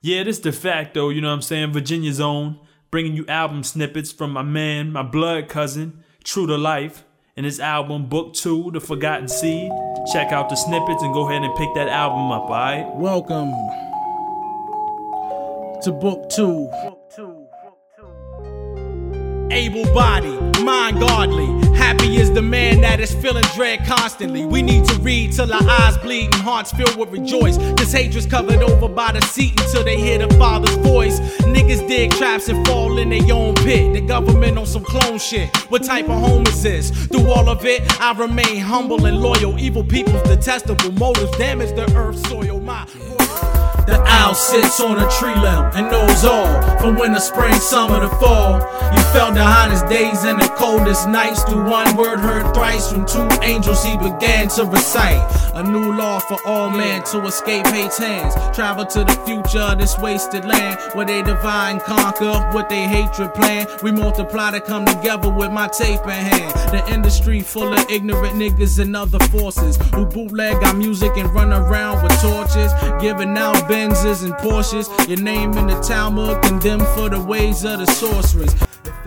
Yeah, this de facto, you know what I'm saying? Virginia's own, bringing you album snippets from my man, my blood cousin, True to Life, and his album Book 2, The Forgotten Seed. Check out the snippets and go ahead and pick that album up, alright? Welcome to Book 2. Book two. two. Able body, mind godly. Happy feeling dread constantly. We need to read till our eyes bleed and hearts filled with rejoice. Cause hatred's covered over by the seat until they hear the father's voice. Niggas dig traps and fall in their own pit. The government on some clone shit. What type of home is this? Through all of it, I remain humble and loyal. Evil people's detestable motives damage the earth, soil. My the owl sits on a tree limb and knows all from winter, spring, summer to fall. You felt the hottest days and the coldest nights. Through one word heard thrice from two angels, he began to recite a new law for all men to escape hate's hands. Travel to the future, of this wasted land where they divide and conquer with their hatred plan. We multiply to come together with my tape in hand. The industry full of ignorant niggas and other forces who bootleg our music and run around with torches, giving out. Benzes and Porsches. Your name in the Talmud, condemned for the ways of the sorceress.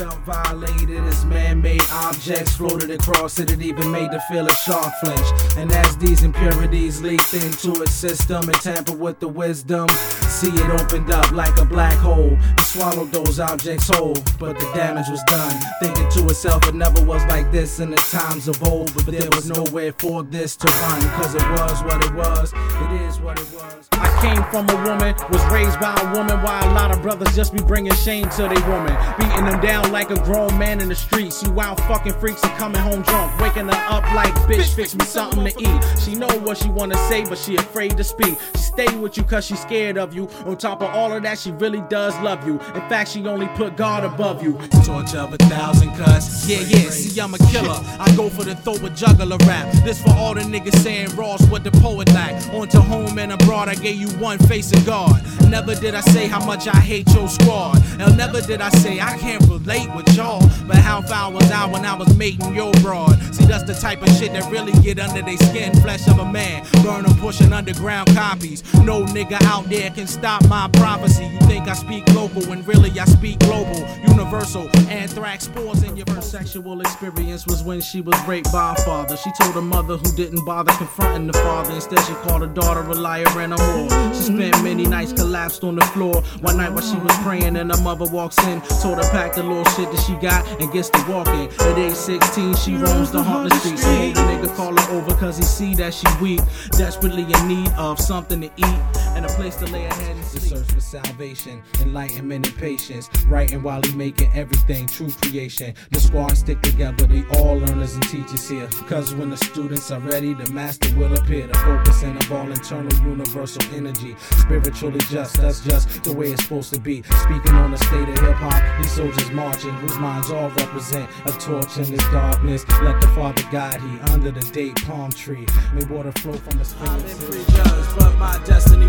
Felt violated as man-made objects floated across it. It even made the feel a shark flinch. And as these impurities leaked into its system and tampered with the wisdom, see it opened up like a black hole. It swallowed those objects whole, but the damage was done. Thinking to itself, it never was like this in the times of old. But there was nowhere for this to run, cause it was what it was. It is what it was. I came from a woman, was raised by a woman, while a lot of brothers just be bringing shame to their woman. Beating them down like a grown man in the streets. You wild fucking freaks are coming home drunk, waking her up like, bitch, fix me something to eat. She know what she wanna say, but she afraid to speak. She stay with you cause she scared of you. On top of all of that, she really does love you. In fact, she only put God above you. Torture of a thousand cuts. Yeah, yeah, see, I'm a killer. I go for the throw a juggler rap. This for all the niggas saying Ross what the poet like. On to home and abroad, I gave you one face of God. Never did I say how much I hate your squad. And never did I say I can't relate with y'all. But how far was I when I was mating your broad? See, that's the type of shit that really get under their skin. Flesh of a man. Burn pushing underground copies. No nigga out there can stop my prophecy. You think I speak local when really I speak global. Universal. Anthrax spores in your first sexual experience was when she was raped by her father. She told her mother who didn't bother confronting the father. Instead, she called her daughter a liar and a whore. She spent many nights collapsed on the floor. One night while she was praying and her mother walks in, told her pack the little shit that she got and gets to walking. At age 16, she roams the heartless streets. So the nigga call her over cause he see that she weak, desperately in need of something to eat and a place to lay her head and sleep. The search for salvation, enlightenment and patience. Writing while he making everything true creation. The squad stick together, they all learners and teachers here. Cause when the students are ready, the master will appear. The focusing of all internal universal energy. Spiritually just, that's just the way it's supposed to be. Speaking on the state of hip hop, these soldiers marching, whose minds all represent a torch in this darkness. Let the Father guide he under the date palm tree. May water flow from the spring. I've been prejudged, but my destiny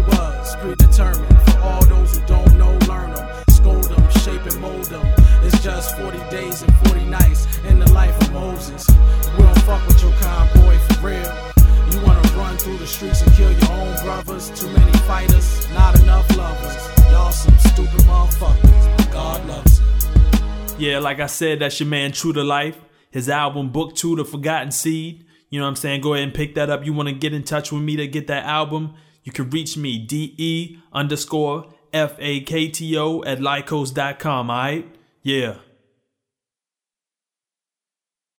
predetermined. For all those who don't know, learn them, scold them, shape and mold them. It's just 40 days and 40 nights in the life of Moses. We don't fuck with your kind boy for real. You wanna run through the streets and kill your own brothers? Too many fighters, not enough lovers. Y'all some stupid motherfuckers. God loves you. Yeah, like I said, that's your man True to Life. His album Book 2, The Forgotten Seed. You know what I'm saying? Go ahead and pick that up. You want to get in touch with me to get that album? You can reach me, DE underscore F A K T O at lycos.com, alright? Yeah.